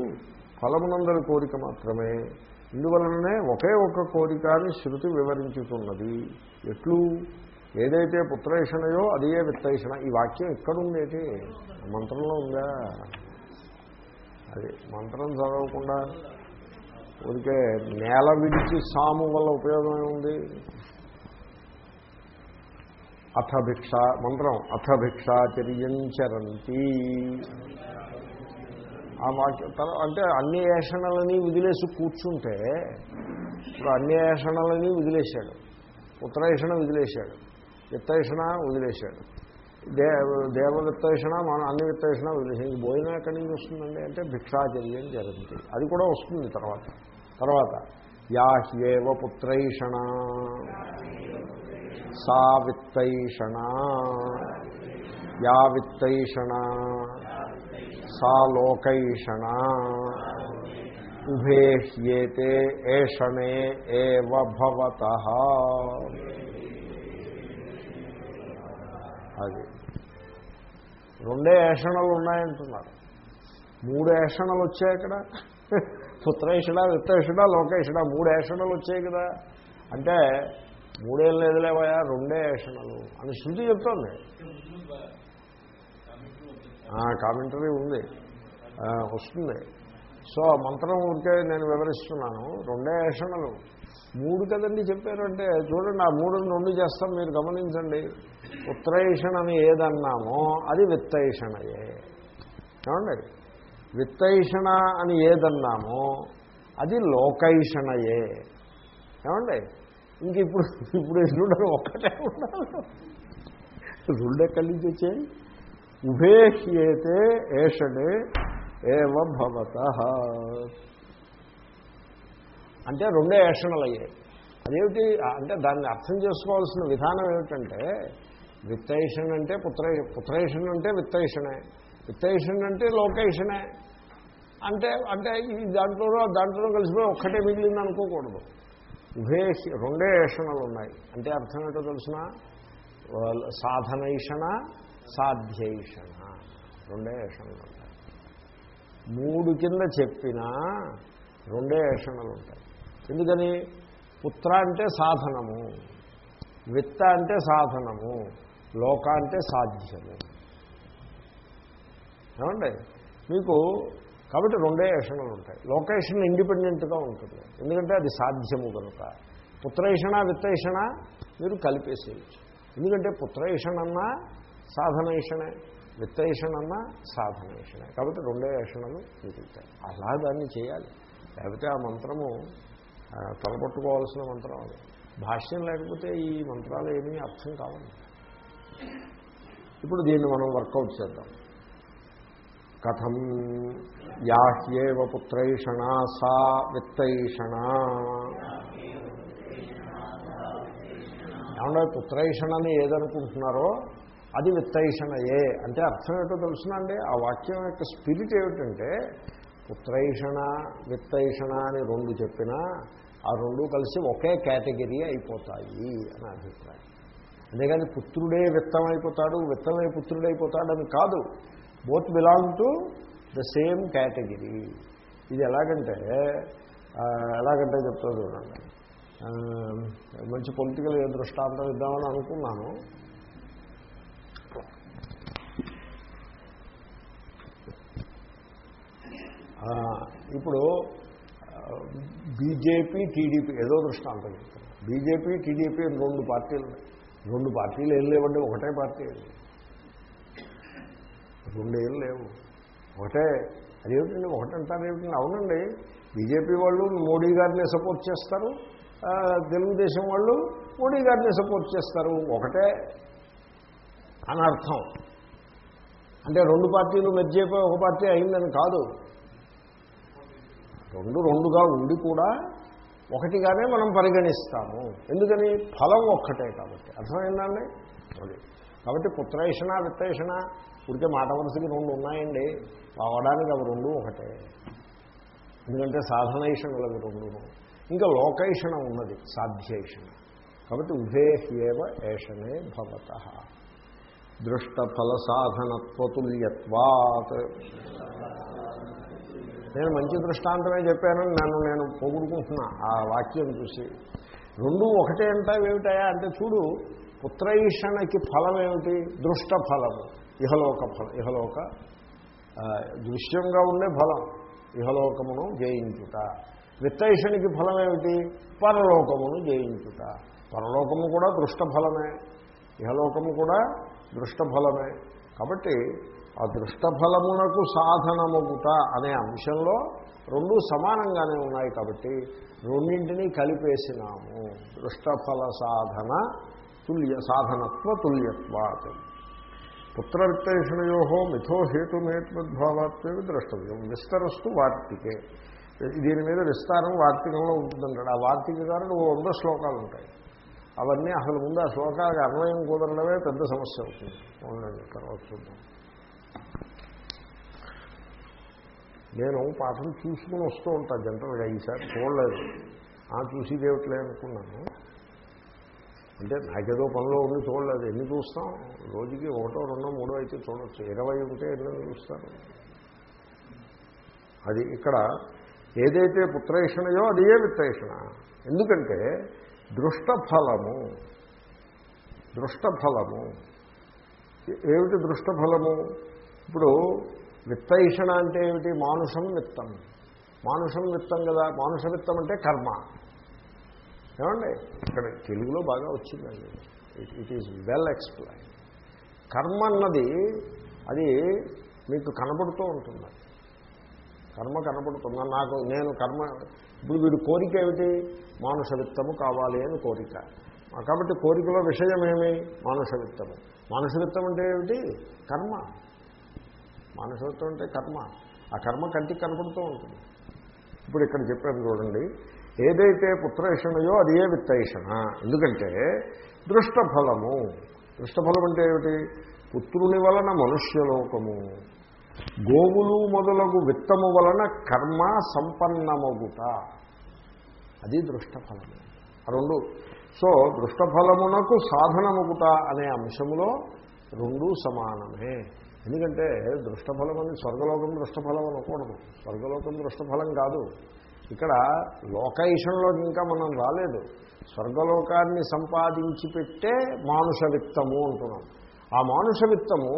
ఫలమునందరి కోరిక మాత్రమే. ఇందువలననే ఒకే ఒక కోరిక అని శృతి వివరించుతున్నది. ఎట్లు? ఏదైతే పుత్రేషణయో అదే విత్తేషణ. ఈ వాక్యం ఎక్కడుందేటి? మంత్రంలో ఉందా? అది మంత్రం చదవకుండా ఊరికే నేల విడిచి సాము వల్ల ఉపయోగం ఏముంది? అథ భిక్ష మంత్రం అథ భిక్షాచర్యంచరంతి ఆ వాక్యం తర్వాత అంటే అన్ని ఏషణలని విదిలేసి కూర్చుంటే ఇప్పుడు అన్ని ఏషణలని విదిలేశాడు. ఉత్తరేషణ విదిలేశాడు. విత్తేషణ వదిలేశాడు. దే దేవ విత్తేషణ మన అన్ని విత్తేషణ వదిలేసాడు భోజనం ఎక్కడి నుంచి వస్తుందండి అంటే భిక్షాచర్యం జరుగుతుంది. అది కూడా వస్తుంది తర్వాత. తర్వాత యాహ్యేవ పుత్రైషణ సా విత్తైషణ యా విత్తైషణ సా లోకైషణ ఉభే హ్యేతే ఏషణే ఏవ భవత అది. రెండే ఏషణలు ఉన్నాయంటున్నారు. మూడు ఏషణలు వచ్చాయి ఇక్కడ పుత్రేషణ విత్తేషణ లోకేషణ మూడు ఏషణలు వచ్చాయి కదా. అంటే మూడేం లేదులేవయా రెండే ఏషణలు. అని శృతి చెప్తోంది. కామెంటరీ ఉంది. వస్తుంది. సో మంత్రం ఊరికే నేను వివరిస్తున్నాను. రెండే ఏషణలు మూడు కదండి చెప్పారంటే చూడండి ఆ మూడు రెండు చేస్తాం మీరు గమనించండి. ఉత్తరైషణని ఏదన్నామో అది విత్తైషణయే. ఏమండి విత్తైషణ అని ఏదన్నామో అది లోకైషణయే. ఏమండి? ఇంక ఇప్పుడు ఇప్పుడు ఎల్లుండరు ఒక్కటే ఉండాలి. రెండు ఎక్కడి నుంచి వచ్చాయి ఉభేహ్యేతే ఏషడే ఏవ భవత. అంటే రెండే ఏషణలు అయ్యాయి అదేమిటి అంటే దాన్ని అర్థం చేసుకోవాల్సిన విధానం ఏమిటంటే విత్తైషన్ అంటే పుత్ర పుత్రైషన్ అంటే విత్తైషణే. విత్తైషన్ అంటే లోకేషనే అంటే అంటే ఈ దాంట్లోనో దాంట్లోనో కలిసిపోయి ఒక్కటే మిగిలింది అనుకోకూడదు. ఉభయ రెండే ఏషణలు ఉన్నాయి అంటే అర్థం ఏంటో తెలిసిన? సాధనైషణ సాధ్యేషణ. రెండే ఏషణలు ఉంటాయి మూడు కింద చెప్పినా రెండే ఏషణలు ఉంటాయి ఎందుకని? పుత్ర అంటే సాధనము విత్త అంటే సాధనము లోక అంటే సాధ్యము. ఏమండి? మీకు కాబట్టి రెండే ఏషణలు ఉంటాయి లొకేషన్ ఇండిపెండెంట్గా ఉంటుంది. ఎందుకంటే అది సాధ్యము కనుక. పుత్రేషణ విత్తేషణ మీరు కలిపేసేయచ్చు. ఎందుకంటే పుత్రేషణన్నా సాధనేషణే. విత్తేషణన్నా సాధనేషణే. కాబట్టి రెండే ఏషణలు మిగులుతాయి. అలా దాన్ని చేయాలి. లేకపోతే ఆ మంత్రము తలపట్టుకోవాల్సిన మంత్రం అది. భాష్యం లేకపోతే ఈ మంత్రాలు ఏమీ అర్థం కావాలి ఇప్పుడు దీన్ని మనం వర్కౌట్ చేద్దాం. కథం యాహ్యేవ పుత్రైషణ సా విత్తైషణ ఏమన్నా పుత్రైషణని ఏదనుకుంటున్నారో అది విత్తైషణయే అంటే అర్థం ఏంటో తెలుసునండి. ఆ వాక్యం యొక్క స్పిరిట్ ఏమిటంటే పుత్రైషణ విత్తైషణ అని రెండు చెప్పినా ఆ రెండు కలిసి ఒకే కేటగిరీ అయిపోతాయి అని అభిప్రాయం. అంతేగాని పుత్రుడే విత్తం అయిపోతాడు విత్తమే పుత్రుడైపోతాడు అని కాదు. Both belong to the same category ఇది ఎలాగంటే ఎలాగంటే చెప్తా చూడండి. మంచి పొలిటికల్ దృష్టాంతం ఇద్దామని అనుకున్నాను. ఇప్పుడు బీజేపీ టీడీపీ ఏదో దృష్టాంతం చెప్తున్నా బీజేపీ టీడీపీ రెండు పార్టీలు రెండు పార్టీలు ఏం లేవండి ఒకటే పార్టీ అది. రెండేళ్ళు లేవు. ఒకటే అదేమిటండి ఒకటంటారు ఏమిటండి? అవునండి బీజేపీ వాళ్ళు మోడీ గారిని సపోర్ట్ చేస్తారు తెలుగుదేశం వాళ్ళు మోడీ గారిని సపోర్ట్ చేస్తారు. ఒకటే అని అర్థం అంటే రెండు పార్టీలు మెర్జ్ ఒక పార్టీ అయిందని కాదు. రెండు రెండుగా ఉండి కూడా ఒకటిగానే మనం పరిగణిస్తాము. ఎందుకని? ఫలం ఒక్కటే కాబట్టి. అర్థమైందండి? అది. కాబట్టి పుత్రేషణ విత్తేషణ ఉడికే మాట వరుసకి రెండు ఉన్నాయండి. అవడానికి అవి రెండు ఒకటే. ఎందుకంటే సాధనైషణలు అవి రెండును ఇంకా లోకైషణ ఉన్నది సాధ్యైషణ. కాబట్టి ఉభేహ్యేవ ఏషణే భవత. దృష్టఫల సాధనత్వతుల్యత్వాత్. నేను మంచి దృష్టాంతమే చెప్పానని నన్ను నేను పొగుడుకుంటున్నా ఆ వాక్యం చూసి. రెండు ఒకటే అంటావు ఏమిటాయా అంటే చూడు పుత్రైషణకి ఫలం ఏమిటి దృష్ట ఫలము ఇహలోక ఫలం ఇహలోక దృశ్యంగా ఉండే ఫలం ఇహలోకమును జయించుట. విత్తైషణికి ఫలం ఏమిటి పరలోకమును జయించుట. పరలోకము కూడా దృష్ట ఫలమే ఇహలోకము కూడా దృష్ట ఫలమే కాబట్టి దృష్టఫలమునకు సాధనముగుట అనే అంశంలో రెండు సమానంగానే ఉన్నాయి కాబట్టి రెండింటినీ కలిపేసినాము. దృష్టఫల సాధన తుల్య సాధనత్వ తుల్యత్వాత్. పుత్రవిత్తేషణయో మిథో హేతుమేత్మద్భావాత్మే ద్రష్టవ్యం. విస్తరస్తు వార్తికే. దీని మీద విస్తారం వార్తికంలో ఉంటుందంటాడు. ఆ వార్తిక కారణం ఓ వంద శ్లోకాలు ఉంటాయి అవన్నీ అసలు ముందు ఆ శ్లోకాలకు అన్వయం కుదరడమే పెద్ద సమస్య అవుతుంది. ఉండండి తర్వాత చూద్దాం. నేను పాఠం చూసుకుని వస్తూ ఉంటాను జనరల్గా ఈసారి చూడలేదు. ఆ చూసి దేవుట్లే అనుకున్నాను. అంటే నాకేదో పనిలో ఉండి చూడలేదు. ఎన్ని చూస్తాం? రోజుకి ఒకటో రెండో మూడో అయితే చూడవచ్చు ఇరవై ఉంటే ఎన్నో చూస్తాను అది ఇక్కడ ఏదైతే పుత్రేషణయో అది ఏ విత్రేషణ. ఎందుకంటే దృష్టఫలము దృష్టఫలము. ఏమిటి దృష్టఫలము? ఇప్పుడు విత్తైషణ అంటే ఏమిటి? మానుషం విత్తం. మానుషం విత్తం కదా. మానుష విత్తం అంటే కర్మ. ఏమండి? ఇక్కడ తెలుగులో బాగా వచ్చిందండి. It it is well explain కర్మ అన్నది అది మీకు కనబడుతూ ఉంటుంది. కర్మ కనబడుతుంది నాకు నేను కర్మ ఇప్పుడు వీడి కోరిక ఏమిటి? మానుష విత్తము కావాలి అని కోరిక. కాబట్టి కోరికలో విషయం ఏమి? మానుష విత్తము. మానుష విత్తం అంటే ఏమిటి? కర్మ. మానసత్వం అంటే కర్మ. ఆ కర్మ కంటికి కనపడుతూ ఉంటుంది. ఇప్పుడు ఇక్కడ చెప్పాను చూడండి ఏదైతే పుత్రేషణయో అది ఏ విత్తేషణ. ఎందుకంటే దృష్టఫలము. దృష్టఫలం అంటే ఏమిటి? పుత్రుని వలన మనుష్యలోకము. గోవులు మొదలగు విత్తము వలన కర్మ సంపన్నమగుట. అది దృష్టఫలము. ఆ రెండు. సో దృష్టఫలమునకు సాధనముగుట అనే అంశములో రెండు సమానమే. ఎందుకంటే దృష్టఫలం అని స్వర్గలోకం దృష్టఫలం అనకూడదు. స్వర్గలోకం దృష్టఫలం కాదు. ఇక్కడ లోకైషంలోకి ఇంకా మనం రాలేదు. స్వర్గలోకాన్ని సంపాదించి పెట్టే మానుష విత్తము అంటున్నాం. ఆ మానుష విత్తము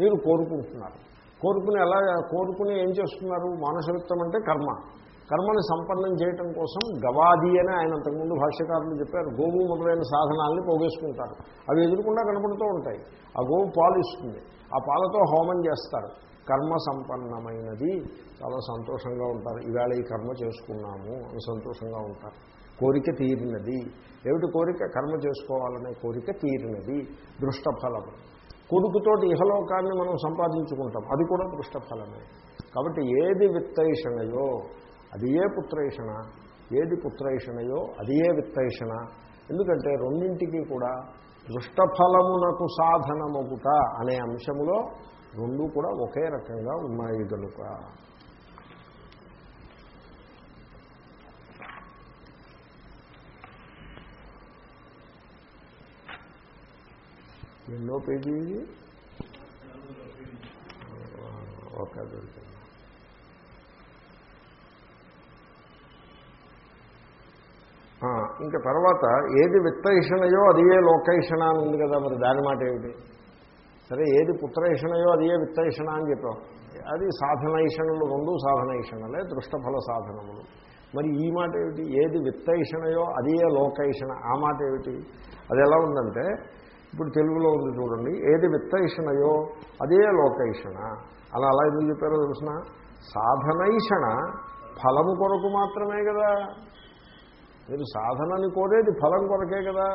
మీరు కోరుకుంటున్నారు. కోరుకుని ఎలా కోరుకుని ఏం చేస్తున్నారు? మానుష విత్తం అంటే కర్మ. కర్మని సంపన్నం చేయటం కోసం గవాది అని ఆయన అంతకుముందు భాష్యకారులు చెప్పారు. గోవు మొదలైన సాధనాలని పోగేసుకుంటారు. అవి ఎదురుకుండా కనపడుతూ ఉంటాయి. ఆ గోవు పాలు ఇస్తుంది ఆ పాలతో హోమం చేస్తారు. కర్మ సంపన్నమైనది. చాలా సంతోషంగా ఉంటారు. ఈవేళ ఈ కర్మ చేసుకున్నాము అని సంతోషంగా ఉంటారు. కోరిక తీరినది. ఏమిటి కోరిక? కర్మ చేసుకోవాలనే కోరిక తీరినది. దృష్టఫలం. కొడుకుతోటి ఇహలోకాన్ని మనం సంపాదించుకుంటాం. అది కూడా దృష్టఫలమే. కాబట్టి ఏది విత్తైషణయో అది ఏ పుత్రేషణ? ఏది పుత్రేషణయో అది ఏ విత్తేషణ. ఎందుకంటే రెండింటికి కూడా దృష్టఫలమునకు సాధనమగుట అనే అంశములో రెండు కూడా ఒకే రకంగా ఉన్నాయి కనుక ఎన్నో పేజీ ఇది ఓకే దొరికింది ఇంకా తర్వాత ఏది విత్తైషణయో అది ఏ లోకైషణ అని ఉంది కదా మరి దాని మాట ఏమిటి? సరే ఏది పుత్రైషణయో అది ఏ విత్తైషణ అని చెప్పాం. అది సాధనైషణలు రెండు సాధనైషణలే దృష్టఫల సాధనములు. మరి ఈ మాట ఏమిటి? ఏది విత్తైషణయో అది ఏ లోకైషణ ఆ మాట ఏమిటి? అది ఎలా ఉందంటే ఇప్పుడు తెలుగులో ఉంది చూడండి ఏది విత్తైషణయో అదే లోకైషణ. అలా అలా ఎందుకు చెప్పారో తెలుసిన? సాధనైషణ ఫలము కొరకు మాత్రమే కదా. మీరు సాధనని కోరేది ఫలం కొరకే కదా.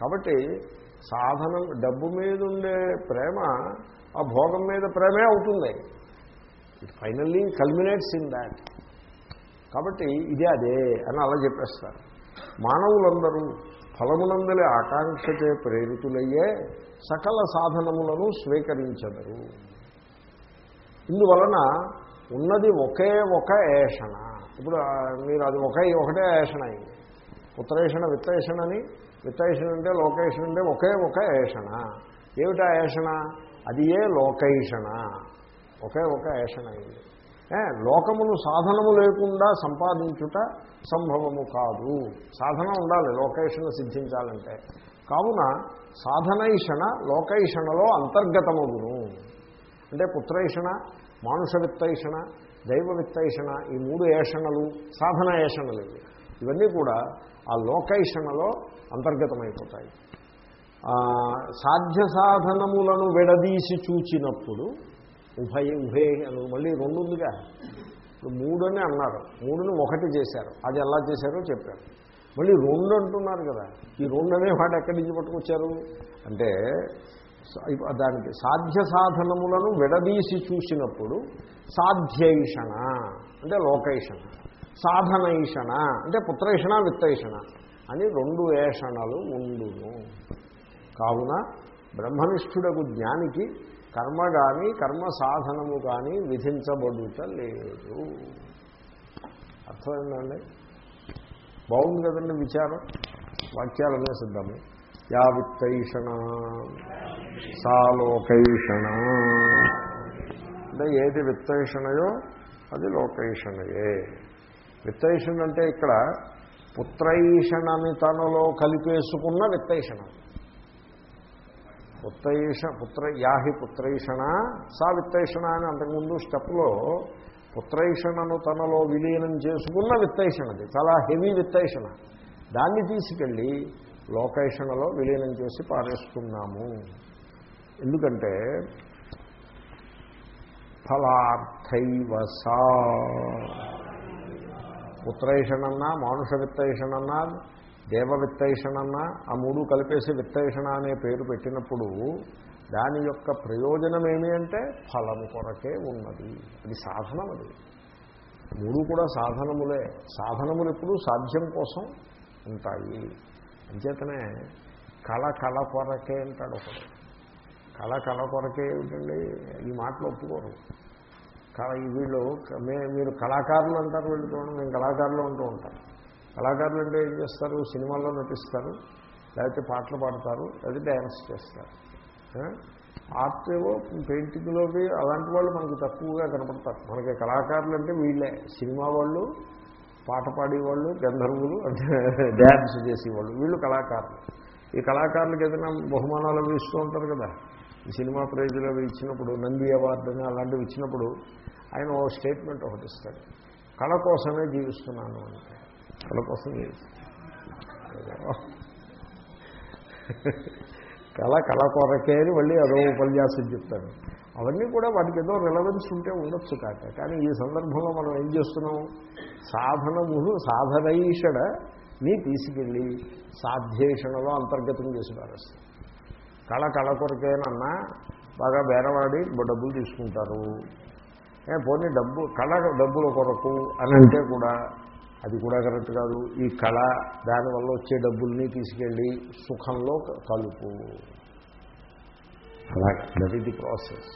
కాబట్టి సాధనం డబ్బు మీద ఉండే ప్రేమ ఆ భోగం మీద ప్రేమే అవుతుంది. It finally culminates in that కాబట్టి ఇదే అదే అని అలా చెప్పేస్తారు. మానవులందరూ ఫలమునందలే ఆకాంక్షచే ప్రేరితులయ్యే సకల సాధనములను స్వీకరించదరు. ఇందువలన ఉన్నది ఒకే ఒక ఏషణ. ఇప్పుడు మీరు అది ఒకే ఒకటే ఏషణ అయింది ఉత్తరేషణ విత్తేషణ అని విత్తేషణ అంటే లోకేషణ అంటే ఒకే ఒక ఏషణ. ఏమిటా ఏషణ? అది ఏ లోకైషణ? ఒకే ఒక ఏషణ అయింది లోకమును సాధనము లేకుండా సంపాదించుట సంభవము కాదు. సాధన ఉండాలి లోకేషణ సిద్ధించాలంటే. కావున సాధనైషణ లోకైషణలో అంతర్గతమగును. అంటే పుత్రైషణ మానుష విత్తైషణ దైవ విత్తేషణ ఈ మూడు ఏషణలు సాధన ఏషణలు ఇవి. ఇవన్నీ కూడా ఆ లోకేషణలో అంతర్గతమైపోతాయి. సాధ్య సాధనములను విడదీసి చూచినప్పుడు ఉభయ ఉభయ మళ్ళీ రెండు ఉందిగా. మూడని అన్నారు. మూడుని ఒకటి చేశారు. అది ఎలా చేశారో చెప్పారు. మళ్ళీ రెండు అంటున్నారు కదా. ఈ రెండు అనే వాడు ఎక్కడి నుంచి పట్టుకొచ్చారు? అంటే దానికి సాధ్య సాధనములను విడదీసి చూసినప్పుడు సాధ్యైషణ అంటే లోకైషణ. సాధనైషణ. అంటే పుత్రైషణ విత్తైషణ. అని రెండు ఏషణలు ఉండును. కావున బ్రహ్మనిష్ఠుడకు జ్ఞానికి కర్మ కానీ కర్మ సాధనము కానీ విధించబడుట లేదు అర్థమైందండి? బాగుంది కదండి విచారం? వాక్యాలనే సిద్ధము. యా విత్తైషణ సాలోకైషణ అంటే ఏది విత్తైషణయో అది లోకైషణయే. విత్తైషణ అంటే ఇక్కడ పుత్రైషణని తనలో కలిపేసుకున్న విత్తైషణం. పుత్రైష పుత్ర యాహి పుత్రైషణ సా విత్తైషణ అని అంతకుముందు స్టెప్లో పుత్రైషణను తనలో విలీనం చేసుకున్న విత్తైషణది చాలా హెవీ విత్తైషణ. దాన్ని తీసుకెళ్ళి లోకైషణలో విలీనం చేసి పారేస్తున్నాము. ఎందుకంటే ఫలార్థైవ సా. పుత్రైషణన్నా మానుష విత్తైషణన్నా దేవ విత్తైషణన్నా ఆ మూడు కలిపేసి విత్తైషణ అనే పేరు పెట్టినప్పుడు దాని యొక్క ప్రయోజనం ఏమి అంటే ఫలము కొరకే ఉన్నది. అది సాధనం అది. మూడు కూడా సాధనములే. సాధనములు ఎప్పుడు సాధ్యం కోసం ఉంటాయి. అంచేతనే కళ కళ కొరకే అంటాడు ఒకడు. కళ కళ కొరకే ఏమిటండి? ఈ మాటలు ఒప్పుకోరు. కళ వీళ్ళు మే మీరు కళాకారులు అంటారు వీళ్ళు చూడండి మేము కళాకారులు ఉంటూ ఉంటాం. కళాకారులు అంటే ఏం చేస్తారు? సినిమాల్లో నటిస్తారు లేకపోతే పాటలు పాడతారు లేదా డ్యాన్స్ చేస్తారు. ఆర్ట్ ఏవో పెయింటింగ్లోవి అలాంటి వాళ్ళు మనకు తక్కువగా కనపడతారు. మనకి కళాకారులు అంటే వీళ్ళే. సినిమా వాళ్ళు పాట పాడేవాళ్ళు గంధర్వులు అంటే డ్యాన్స్ చేసేవాళ్ళు. వీళ్ళు కళాకారులు. ఈ కళాకారులకు ఏదైనా బహుమానాలు ఇస్తూ ఉంటారు కదా? సినిమా ప్రైజులు అవి ఇచ్చినప్పుడు నంది అవార్డు అని అలాంటివి ఇచ్చినప్పుడు ఆయన ఓ స్టేట్మెంట్ ఒకటి ఇస్తాడు. కళ కోసమే జీవిస్తున్నాను అంటే కళ కోసం కళ కళ కొరకే అని మళ్ళీ అదో ఉపన్యాసం చెప్తాడు. అవన్నీ కూడా వాటికి ఏదో రిలవెన్స్ ఉంటే ఉండొచ్చు కాక కానీ ఈ సందర్భంలో మనం ఏం చేస్తున్నాం సాధనములు సాధనైషడ నీ తీసుకెళ్ళి సాధ్యేషణలో అంతర్గతం చేసి పారేస్తాం. కళ కళ కొరకేనన్నా బాగా బేరవాడి డబ్బులు తీసుకుంటారు. ఏ పోనీ డబ్బు కళ డబ్బుల కొరకు అని అంటే కూడా అది కూడా కరెక్ట్ కాదు. ఈ కళ దానివల్ల వచ్చే డబ్బుల్ని తీసుకెళ్ళి సుఖంలో కలుపు. అలాగే దట్ ది ప్రాసెస్